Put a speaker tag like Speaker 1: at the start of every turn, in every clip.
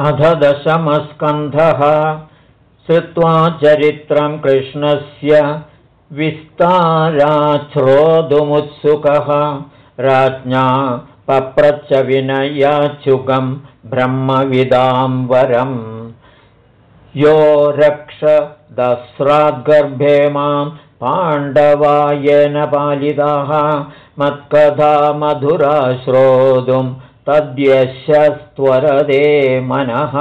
Speaker 1: अध दशमस्कन्धः। श्रुत्वा चरित्रं कृष्णस्य विस्ताराच्छ्रोतुमुत्सुकः राज्ञा पप्रच्च विनयाच्छुकं ब्रह्मविदां वरम् यो रक्ष दस्राद्गर्भे मां पाण्डवायेन पालिताः। मत्कथा मधुरा श्रोतुं तद्यशस्त्वरदे मनः।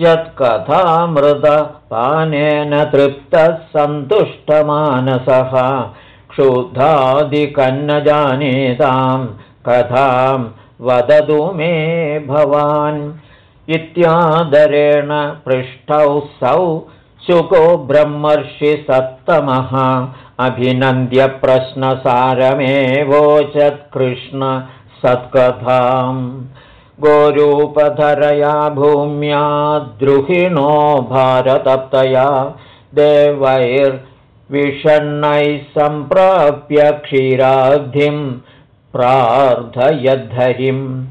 Speaker 1: यत्कथामृतपानेन तृप्तः सन्तुष्टमानसः। क्षुधादिकन्न जानीतां कथां वदतु मे भवान्। इत्यादरेण पृष्ठौ सौ शुको ब्रह्मर्षि सत्तमः अभिनन्द्यप्रश्नसारमेवोचत्कृष्ण सत्कथाम्। गोरूपधरया भूम्या द्रुहिणो भारतप्तया। देवैर्विषण्णैः सम्प्राप्य क्षीराब्धिं प्रार्थयद्धरिम्।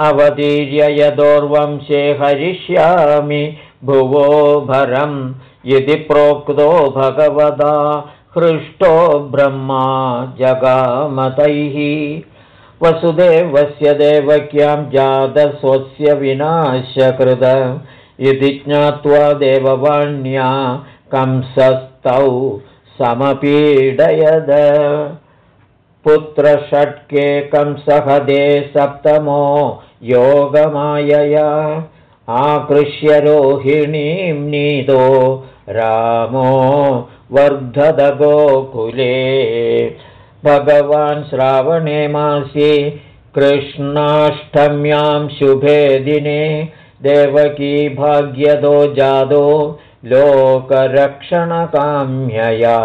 Speaker 1: अवतीर्य यदोर्वंशे हरिष्यामि भुवो भरम्। इति प्रोक्तो भगवदा हृष्टो ब्रह्मा जगामतैः वसुदेवस्य देवक्यां जातस्वस्य विनाशकृत इति ज्ञात्वा देववाण्या कंसस्तौ समपीडयद। पुत्रषट्के कंसहदे सप्तमो योगमायया। आकृष्य रोहिणीं नीतो रामो वर्धदगोकुले भगवान् श्रावणे मासि कृष्णाष्टम्यां शुभे दिने देवकी भाग्यदो जादो लोकरक्षणकाम्यया।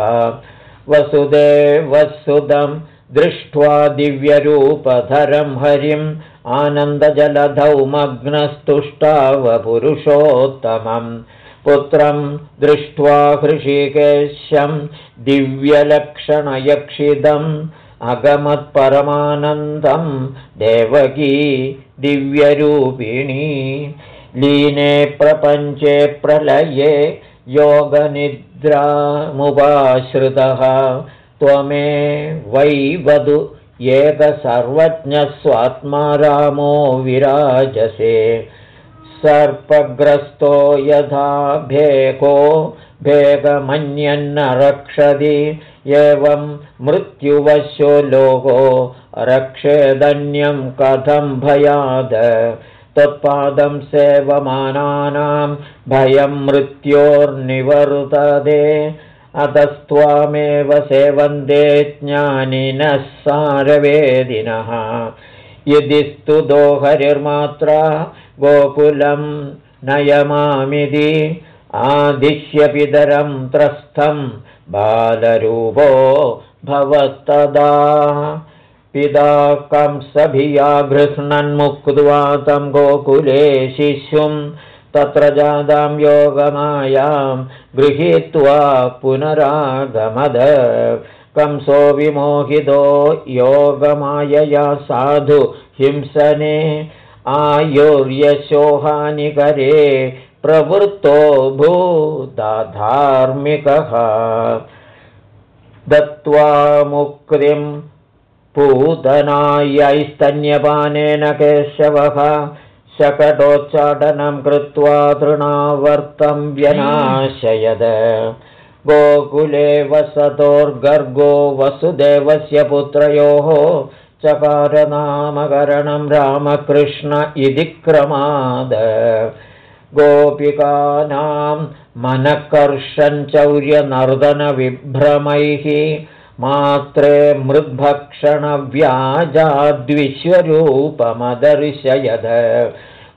Speaker 1: वसुदेवसुदं दृष्ट्वा दिव्यरूपधरं हरिम् आनन्दजलधौ मग्नस्तुष्टावपुरुषोत्तमम् पुत्रं दृष्ट्वा हृषिकेशं दिव्यलक्षणयक्षिदम् अगमत्परमानन्दं देवकी दिव्यरूपिणी। लीने प्रपञ्चे प्रलये योगनिद्रामुपाश्रितः। त्वमे वै वधु एकसर्वज्ञस्वात्मा रामो विराजसे सर्पग्रस्तो यथा भेको भेगमन्यन्न रक्षति। एवं मृत्युवशो लोको रक्षेदन्यं कथं भयाद। त्वत्पादं सेवमानानां भयं मृत्योर्निवर्तते। अतस्त्वामेव सेवन्ते ज्ञानिनः सारवेदिनः यदि स्तुतो हरिर्मात्रा गोकुलं नयमामिति आदिश्यपितरं त्रस्थं बालरूपो भवत्तदा। पिता कंसभिया गृह्णन्मुक्त्वा तं गोकुले शिशुं तत्र जातां योगमायां गृहीत्वा पुनरागमद कंसो विमोहितो योगमायया साधु हिंसने आयुर्यशोहानिकरे प्रवृत्तो भूधार्मिकः दत्त्वा मुक्तिं पूतनायैस्तन्यपानेन केशवः शकटोच्चाटनं कृत्वा तृणावर्तं व्यनाशयद गोकुले वसतोर्गर्गो वसुदेवस्य पुत्रयोः चकारनामकरणं रामकृष्ण इति क्रमाद। गोपिकानां मनःकर्षञ्चौर्यनर्दनविभ्रमैः मात्रे मृद्भक्षणव्याजाद्विश्वरूपमदर्शयद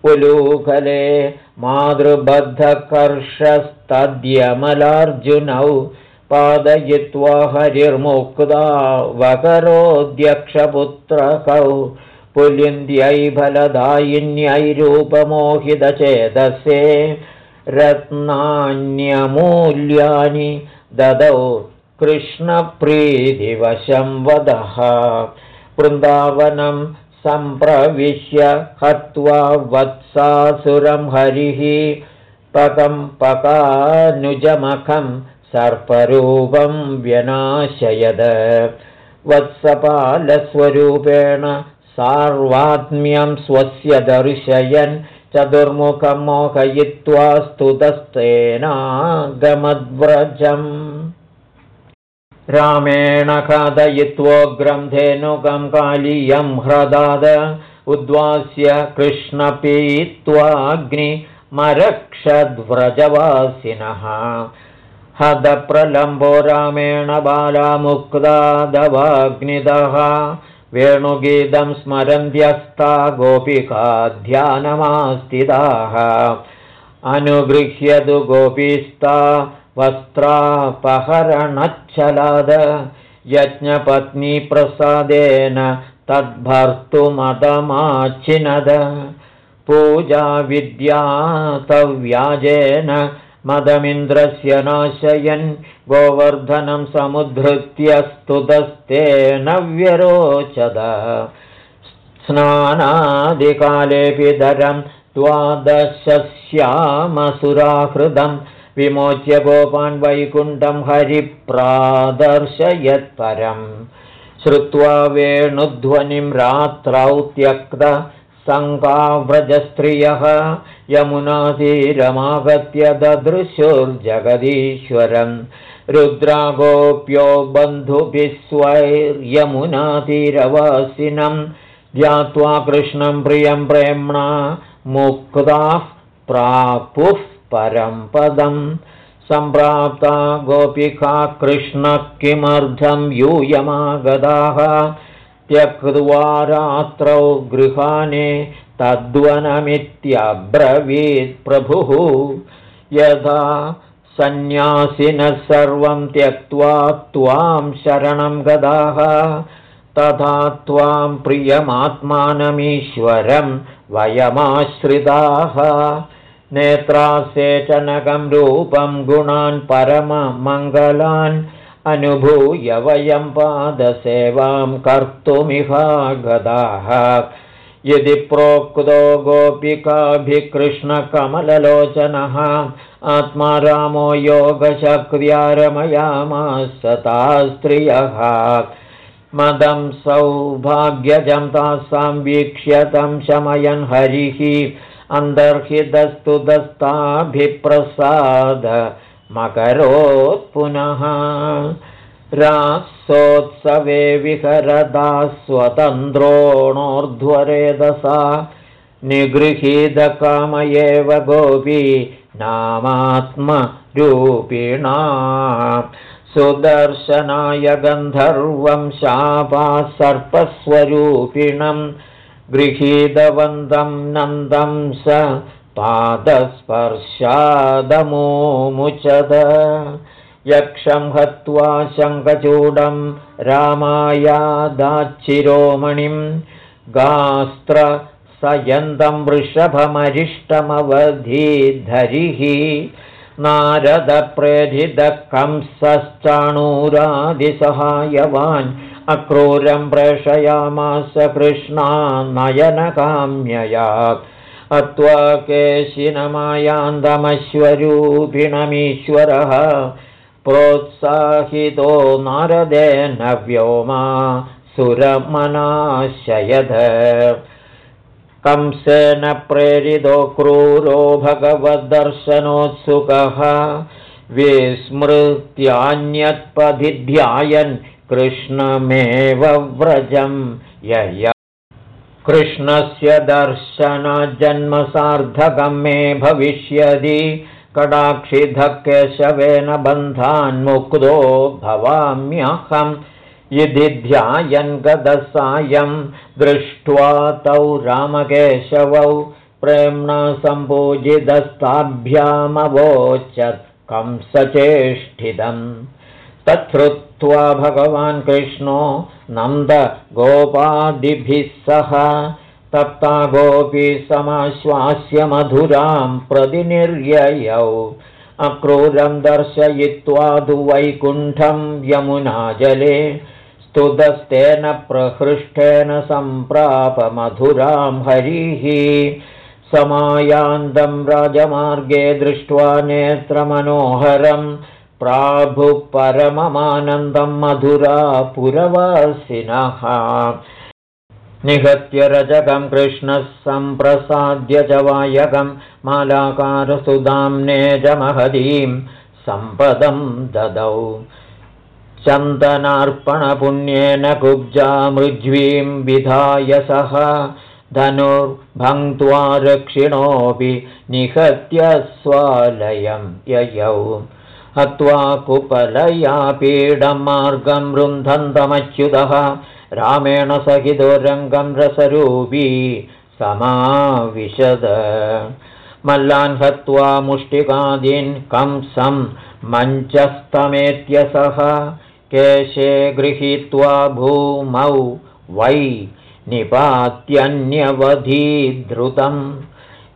Speaker 1: उलूकले मातृबद्धकर्षस्तद्यमलार्जुनौ पादयित्वा हरिर्मुक्ता वकरोऽध्यक्षपुत्रकौ पुलिन्द्यै फलदायिन्यै रूपमोहितचेदसे रत्नान्यमूल्यानि ददौ कृष्णप्रीतिवशं वदः। वृन्दावनं सम्प्रविश्य हत्वा वत्सासुरं हरिः पकं पकानुजमखं सर्परूपं व्यनाशयद वत्सपालस्वरूपेण सार्वात्म्यं स्वस्य दर्शयन् चतुर्मुखं मोहयित्वा स्तुतस्तेनागमद्व्रजम् रामेण खादयित्वोग्रं धेनुकं कालीयं ह्रदाद। उद्वास्य कृष्णपीत्वाग्निमरक्षद्व्रजवासिनः हदप्रलम्बो रामेण बालामुक्तादवाग्निदः। वेणुगीतं स्मरन्त्यस्ता गोपिका ध्यानमास्तिदाः अनुगृह्यतु गोपीस्ता वस्त्रापहरणच्छलाद यज्ञपत्नीप्रसादेन तद्भर्तुमदमाचिनद पूजाविद्यातव्याजेन मदमिन्द्रस्य नाशयन् गोवर्धनं समुद्धृत्य स्तुतस्तेन व्यरोचद। स्नानादिकालेऽपि धरं द्वादशस्यामसुराहृदं विमोच्य गोपान् वैकुण्ठं हरिप्रादर्शयत्परम्। श्रुत्वा वेणुध्वनिं रात्रौ त्यक्त सङ्काव्रजस्त्रियः यमुनातीरमागत्य ददृशुर्जगदीश्वरम्। रुद्रागोप्यो बन्धुभिः स्वैर्यमुनातीरवासिनं ध्यात्वा कृष्णं प्रियं प्रेम्णा मुक्ताः प्रापुः परं पदम् सम्प्राप्ता गोपिका कृष्णः किमर्थं यूयमागदाः? त्यक्त्वा रात्रौ गृहाणे तद्वनमित्यब्रवीत्प्रभुः यथा सन्न्यासिनः सर्वं त्यक्त्वा त्वां शरणं गदाः तथा त्वां प्रियमात्मानमीश्वरं वयमाश्रिताः नेत्रासेचनकं रूपं गुणान् परममङ्गलान् अनुभूय वयं पादसेवां कर्तुमिहागदाः यदि प्रोक्तो गोपिकाभिकृष्णकमललोचनः आत्मा रामो योगशक्र्या रमयामासता स्त्रियः मदं सौभाग्यजं तासां वीक्ष्यतं शमयन् हरिः अन्तर्हितस्तु दस्ताभिप्रसाद मकरोत् पुनः। रासोत्सवे विहरदा स्वतन्त्रोणोर्ध्वरेदसा। निगृहीतकाम एव गोपी नामात्मरूपिणा। सुदर्शनाय गन्धर्वं शापा सर्पस्वरूपिणम् गृहीतवन्तं नन्दं स पादस्पर्शादमोमुचद। यक्षं हत्वा शङ्खचूडं रामायादाच्चिरोमणिं गास्त्र स यन्दं वृषभमरिष्टमवधिधरिः। नारदप्रेधिदकंसश्चाणूरादिसहायवान् अक्रूरं प्रेषयामास कृष्णा नयनकाम्यया अत्वा केशिनमायान्दमश्वरूपिणमीश्वरः प्रोत्साहितो नारदेन व्योमा सुरमनाशयद। कंसेन प्रेरितो क्रूरो भगवद्दर्शनोत्सुकः। विस्मृत्यान्यत्पधिध्यायन् कृष्णमेव व्रजं यय। कृष्णस्य दर्शनजन्मसार्धकं मे भविष्यति। कडाक्षिधकेशवेन बन्धान्मुक्तो भवाम्यहं यदि ध्यायन् गदसायं दृष्ट्वा तौ रामकेशवौ प्रेम्णा सम्पूजितस्ताभ्यामवोचत् कंसचेष्टितम्। तच्छ्रुत्वा भगवान् कृष्णो नन्दगोपादिभिः सह। तप्ता गोपी समाश्वास्य मधुरां प्रतिनिर्ययौ। अक्रूरं दर्शयित्वा तु वैकुण्ठं यमुनाजले स्तुतस्तेन प्रहृष्टेन सम्प्रापमधुरां हरिः। समायान्तं राजमार्गे दृष्ट्वा नेत्रमनोहरं प्राभुपरममानन्दं मधुरा पुरवासिनः निहत्य रजकं कृष्णः सम्प्रसाद्य च वायकं मालाकारसुधां नेजमहदीं सम्पदं ददौ। चन्दनार्पणपुण्येन कुब्जा मृज्वीं विधाय सः धनुर्भङ्क्त्वा रक्षिणोऽपि निहत्य स्वालयं ययौ हत्वा कुपलया पीडं मार्गं रुन्धन्तमच्युतः रामेण सहितो रङ्गं रसरूपी समाविशद। मल्लान् हत्वा मुष्टिकादीन् कंसं मञ्चस्तमेत्यसः केशे गृहीत्वा भूमौ वै निपात्यन्यवधीधृतं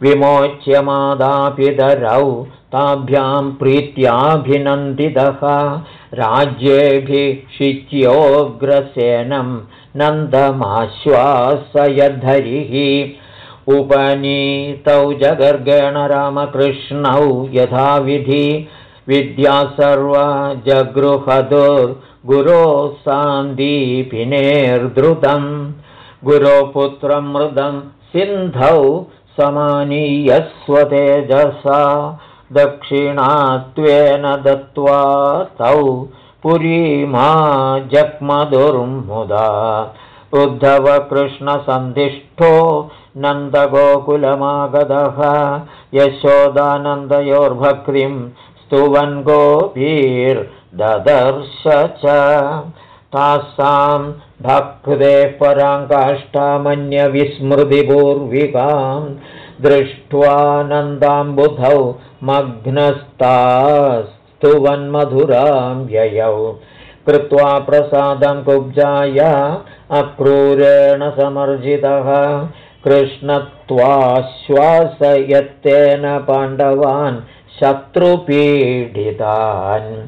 Speaker 1: विमोच्यमादापितरौ ताभ्यां प्रीत्याभिनन्दितः। राज्येऽभिषिच्योग्रसेनं नन्दमाश्वासयद्धरिः उपनीतौ जगर्गेण रामकृष्णौ यथाविधि। विद्या सर्वा जगृहदुर्गुरो सान्दीपिनेर्धृतं गुरोपुत्रं मृदं सिन्धौ समानीयस्वतेजसा दक्षिणात्वेन दत्त्वा तौ पुरीमा जग्मधुर्मुदा उद्धवकृष्णसन्धिष्ठो नन्दगोकुलमागतः यशोदानन्दयोर्भक्तिं स्तुवन् गोपीर्ददर्श च। तासां भक्ते पराङ्काष्ठामन्यविस्मृतिपूर्विकां दृष्ट्वानन्दाम्बुधौ मग्नस्तास्तुवन्मधुरां ययौ कृत्वा प्रसादं कुब्जाय अक्रूरेण समर्जितः। कृष्णत्वाश्वासयत्तेन पाण्डवान् शत्रुपीडितान्।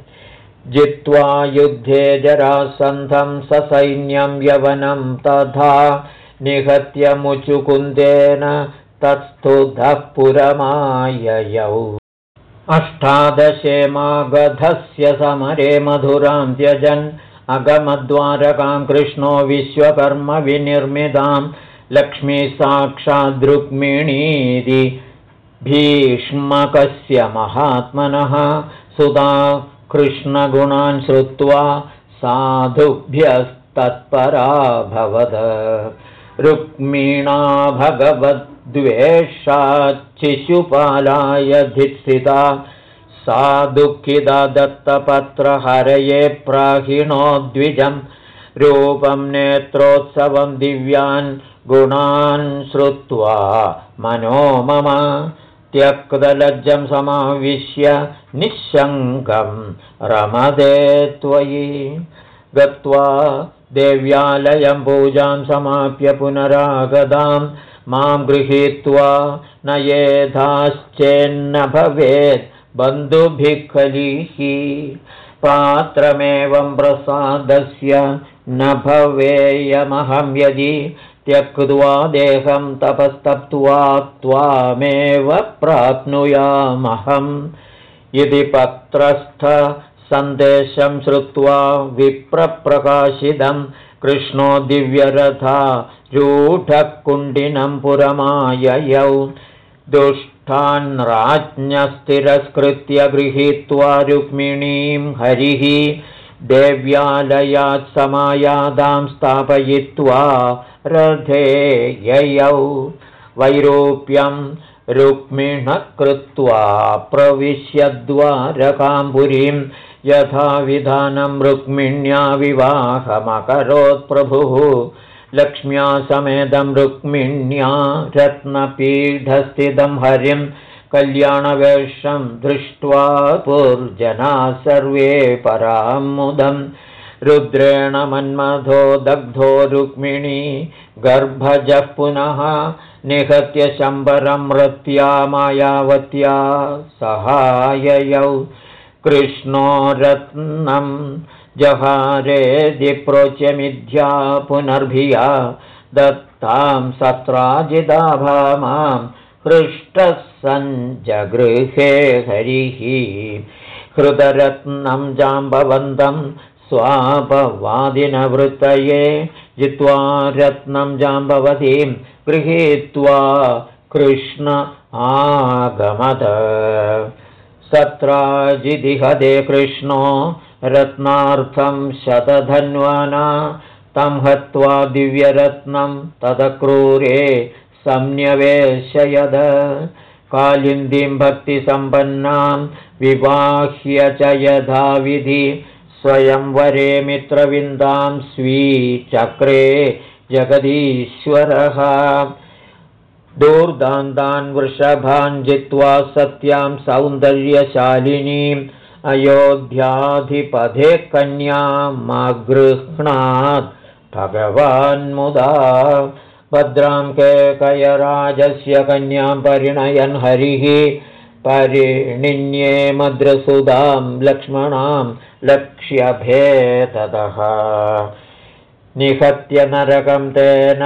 Speaker 1: जित्वा युद्धे जरासन्धं ससैन्यं यवनं तथा तत्स्तुधः पुरमाययौ अष्टादशे मागधस्य समरे मधुरां त्यजन् अगमद्वारकां कृष्णो विश्वकर्मविनिर्मितां लक्ष्मीसाक्षाद्रुक्मिणीति भीष्मकस्य महात्मनः सुधा कृष्णगुणान् श्रुत्वा साधुभ्यस्तत्पराभवद रुक्मिणा भगवद्वेषाच्छिशुपालाय धित्सिता सा दुःखिता दत्तपत्रहरये प्राहिणो द्विजं रूपं नेत्रोत्सवं दिव्यान् गुणान् श्रुत्वा मनो मम त्यक्तलज्जं समाविश्य निःशङ्कं रमदे त्वयि। गत्वा देव्यालयं पूजां समाप्य पुनरागदां मां गृहीत्वा न येधाश्चेन्न भवेत् बन्धुभिः पात्रमेवं प्रसादस्य न भवेयमहं यदि त्यक्त्वा देहं तपस्तप्त्वा त्वामेव प्राप्नुयामहम्। इति पत्रस्थ सन्देशं श्रुत्वा विप्रप्रकाशितं कृष्णो दिव्यरथा रूढकुण्डिनं पुरमाययौ। दुष्टान् राज्ञस्थिरस्कृत्य गृहीत्वा रुक्मिणीं हरिः देव्यालयात् समायादां स्थापयित्वा रथे ययौ वैरूप्यं रुक्मिणः कृत्वा प्रविश्यद्वारकाम्बुरीं यथा विधानं रुक्मिण्या विवाहमकरोत्प्रभुः लक्ष्म्या समेदं रुक्मिण्या रत्नपीठस्थितं हरिं कल्याणवेषं दृष्ट्वा पुर्जना सर्वे परामुदम् रुद्रेण मन्मथो दग्धो रुक्मिणी गर्भजः पुनः निहत्य शम्बरं रत्या मायावत्या सहाययौ कृष्णो रत्नं जहारेदि प्रोच्यमिथ्या पुनर्भिया दत्तां सत्राजिदा भामां हृष्टः सञ्जगृहे हरिः। हृदरत्नं जाम्बवन्तं स्वापवादिनवृत्तये जित्वा रत्नं जाम्बवतीं गृहीत्वा कृष्ण आगमत सत्राजिदिहदे कृष्णो रत्नार्थं शतधन्वाना तं हत्वा दिव्यरत्नं तदक्रूरे संन्यवेशयद। कालिन्दीं भक्तिसम्पन्नां विवाह्य च यथाविधि स्वयंवरे मित्रविन्दां स्वीचक्रे जगदीश्वरः दूर्दान्तान् वृषभान् जित्वा सत्यां सौन्दर्यशालिनीम् अयोध्याधिपथे कन्यामगृह्णात् भगवान्मुदा भद्रां केकयराजस्य कन्यां परिणयन् हरिः परिणिन्ये मद्रसुदां लक्ष्मणां लक्ष्यभेदः निहत्य नरकं तेन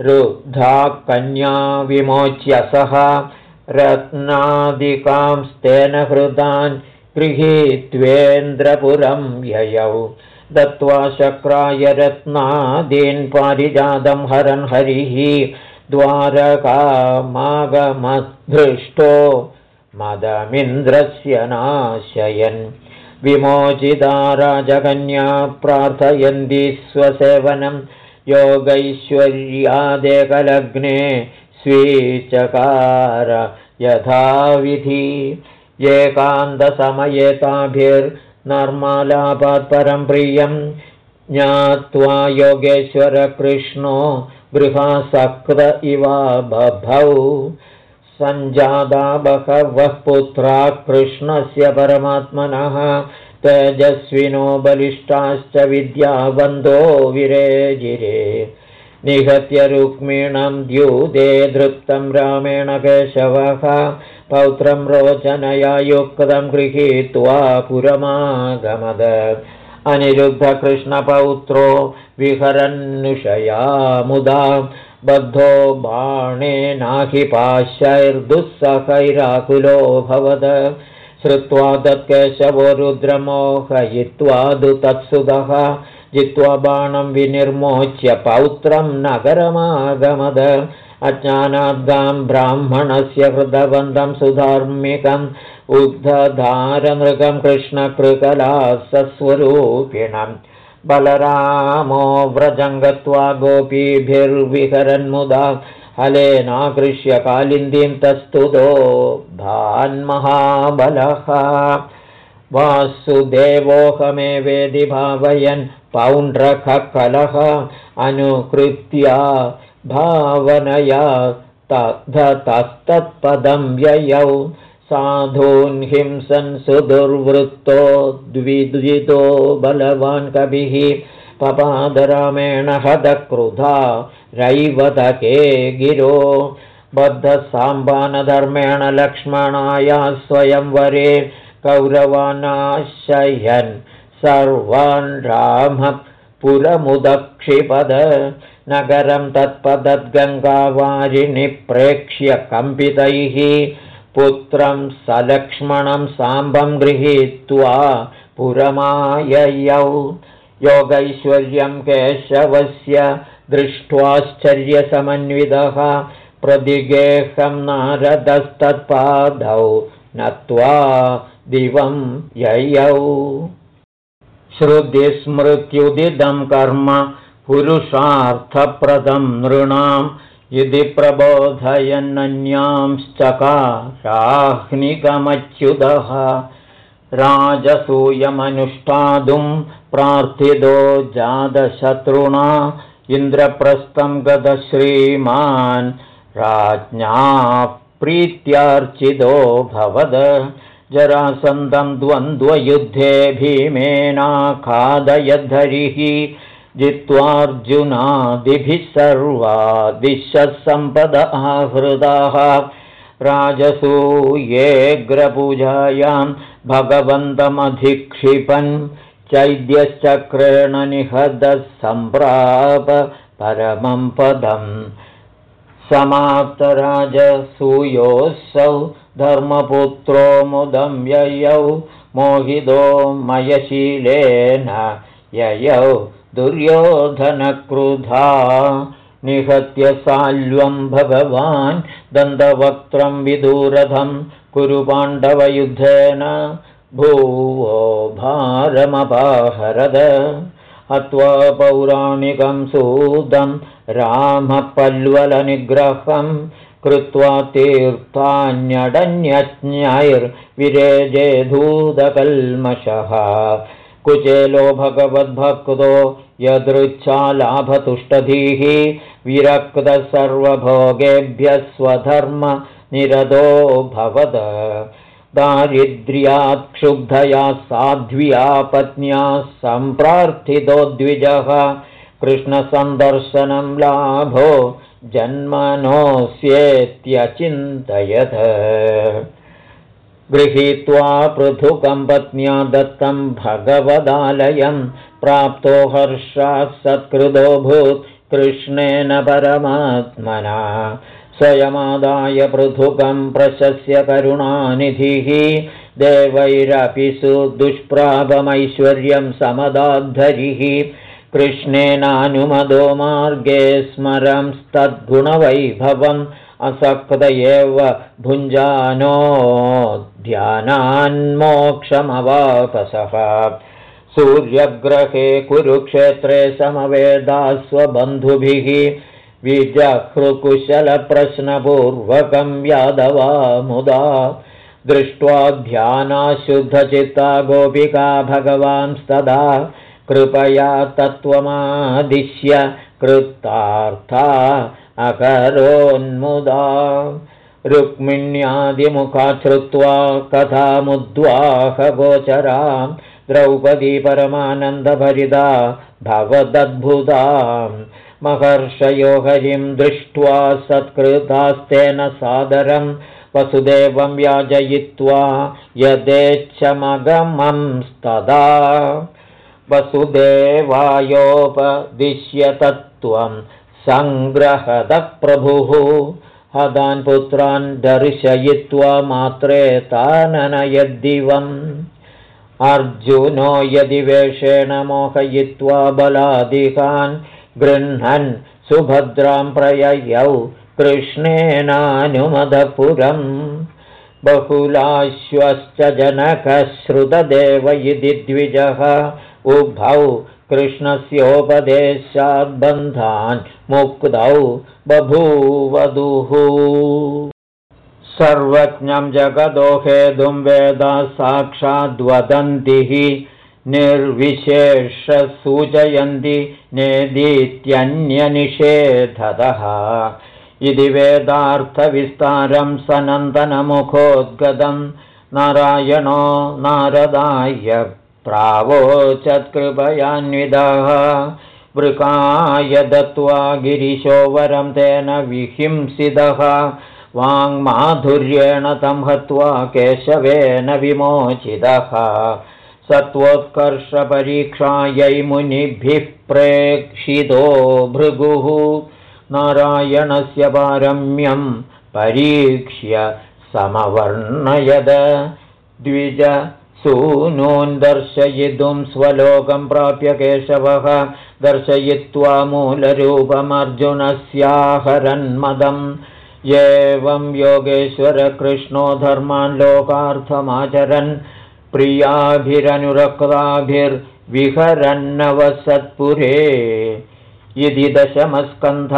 Speaker 1: रुद्धा कन्या विमोच्य सः रत्नादिकांस्तेन हृदान् गृहीत्वेन्द्रपुरं ययौ। दत्त्वा शक्राय रत्नादीन् पारिजातं हरन् हरिः द्वारकामागमधृष्टो मदमिन्द्रस्य नाशयन्। विमोचिता राजकन्या प्रार्थयन्ति स्वसेवनं योगैश्वर्यादेकलग्ने स्वीचकार यथाविधि। एकान्तसमये ताभिर्नर्मालापात् परं प्रियं ज्ञात्वा योगेश्वरकृष्णो गृहासक्त इवा बभौ। सञ्जादा बहवः पुत्रा कृष्णस्य परमात्मनः तेजस्विनो बलिष्ठाश्च विद्यावन्दो विरेजिरे। निहत्य रुक्मिणं द्यूते धृप्तं रामेण केशवः पौत्रं रोचनया युक्तं गृहीत्वा पुरमागमद। अनिरुद्धकृष्णपौत्रो विहरन्नुषया मुदा बद्धो बाणेनाहि पाश्यैर्दुःसखैराकुलो भवद श्रुत्वा तत्केशवो रुद्रमोहयित्वा दु तत्सुतः जित्वा बाणं विनिर्मोच्य पौत्रं नगरमागमद। अज्ञानाद्गां ब्राह्मणस्य हृदवन्दं सुधार्मिकम् उद्धधारनृगं कृष्णकृकला सस्वरूपिणम् बलरामो व्रजं गत्वा गोपीभिर्विहरन्मुदा हलेनाकृष्य कालिन्दीं तस्तुतो भान्महाबलः। वासुदेवोऽहमेवेदि भावयन् पौण्ड्रखकलः अनुकृत्या भावनया तद्धतस्तत्पदं ययौ। साधून् हिंसन् सुदुर्वृत्तो द्विद्वितो बलवान् कविः। पपादरामेण हतक्रुधा रैवतके गिरो। बद्धसाम्बानधर्मेण लक्ष्मणाया स्वयंवरे कौरवानाशयन्। सर्वान् रामः पुरमुदक्षिपद। नगरं तत्पदद्गङ्गावारिणिप्रेक्ष्य कम्पितैः। पुत्रं सलक्ष्मणं साम्बं गृहीत्वा पुरमाययौ। योगैश्वर्यं केशवस्य दृष्ट्वाश्चर्यसमन्वितः प्रदिगेहं नारदस्तत्पादौ नत्वा दिवं ययौ। श्रुतिस्मृत्युदिदं कर्म पुरुषार्थप्रदं नृणां यदि प्रबोधयन्नन्यांश्चकाराह्निकमच्युतः राजसूयमनुष्ठातुं प्रार्थितो जातशत्रुणा इन्द्रप्रस्थं गतश्रीमान् राज्ञा प्रीत्यार्चितो भवद। जरासन्दं द्वन्द्वयुद्धे भीमेनाखादयद्धरिः जित्वार्जुनादिभिः सर्वा दिशः सम्पद आहृदाः राजसूयेऽग्रपूजायां भगवन्तमधिक्षिपन् चैद्यश्चक्रेण निहदः सम्प्राप परमं पदम् समाप्तराजसूयोऽसौ धर्मपुत्रो मुदं ययौ मोहितो मयशीलेन ययौ दुर्योधनक्रुधा। निहत्य साल्वं भगवान् दन्तवक्त्रं विदूरथं कुरु पाण्डवयुद्धेन भूवो भारमपाहरद हत्वा पौराणिकं सूदं रामपल्वलनिग्रहं कृत्वा तीर्थान्यडन्यज्ञैर्विरेजे धूतकल्मषः। कुचेलो भगवद्भक्तो यदृच्छालाभतुष्टधीः विरक्तसर्वभोगेभ्यः स्वधर्मनिरतो भवद दारिद्र्यात् क्षुब्धया साध्व्या पत्न्या सम्प्रार्थितो द्विजः। कृष्णसन्दर्शनं लाभो जन्मनोऽस्येत्यचिन्तयत्। गृहीत्वा पृथुकं पत्न्या दत्तं भगवदालयं प्राप्तो हर्षात् सत्कृतोऽभूत् कृष्णेन परमात्मना स्वयमादाय पृथुकं प्रशस्य करुणानिधिः देवैरपि सुदुष्प्रापमैश्वर्यं समदाद्धरिः। कृष्णेनानुमदो मार्गे स्मरंस्तद्गुणवैभवम् असक्त एव भुञ्जानो ध्यानान्मोक्षमवापसः सूर्यग्रहे कुरुक्षेत्रे समवेदास्वबन्धुभिः विजहृकुशलप्रश्नपूर्वकं यादवा मुदा दृष्ट्वा ध्यानाशुद्धचित्ता गोपिका भगवांस्तदा कृपया तत्त्वमादिश्य कृतार्था अकरोन्मुदा। रुक्मिण्यादिमुखा श्रुत्वा कथामुद्वाहगोचरां द्रौपदी परमानन्दभरिदा भवदद्भुतां महर्षयो हरिं दृष्ट्वा सत्कृतास्तेन सादरं वसुदेवं याजयित्वा यदेच्छमगमंस्तदा वसुदेवायोपदिश्यतत्त्वं सङ्ग्रहदप्रभुः हदान् पुत्रान् दर्शयित्वा मात्रे ताननयद्दिवम् अर्जुनो यदि वेषेण मोहयित्वा बलादिकान् गृह्णन् सुभद्रां प्रययौ कृष्णेनानुमदपुरम्। बहुलाश्वश्च जनकश्रुतदेव इति द्विजः। उभौ कृष्णस्योपदेशाद्बन्धान् मुक्तौ बभूवधुः। सर्वज्ञं जगदोहेतुं वेदा साक्षाद्वदन्तिः निर्विशेषसूचयन्ति नेदीत्यन्यनिषेधतः। इति वेदार्थविस्तारं सनन्दनमुखोद्गतं नारायणो नारदाय प्रावोचत्कृपयान्विदः वृकाय दत्त्वा गिरिशो वरं तेन विहिंसितः। वाङ्माधुर्येण तं हत्वा केशवेन विमोचितः सत्त्वोत्कर्षपरीक्षायै मुनिभिः प्रेक्षितो भृगुः। नारायणस्य पारम्यं परीक्ष्य समवर्णयद। द्विज सूनून् दर्शयितुं स्वलोकं प्राप्य केशवः। दर्शयित्वा मूलरूपमर्जुनस्याहरन्मदम्। एवं योगेश्वरकृष्णो धर्मान् लोकार्थमाचरन् प्रियाभिरनुरक्ताभिर्विहरन्नवसत्पुरे। इति दशमस्कन्ध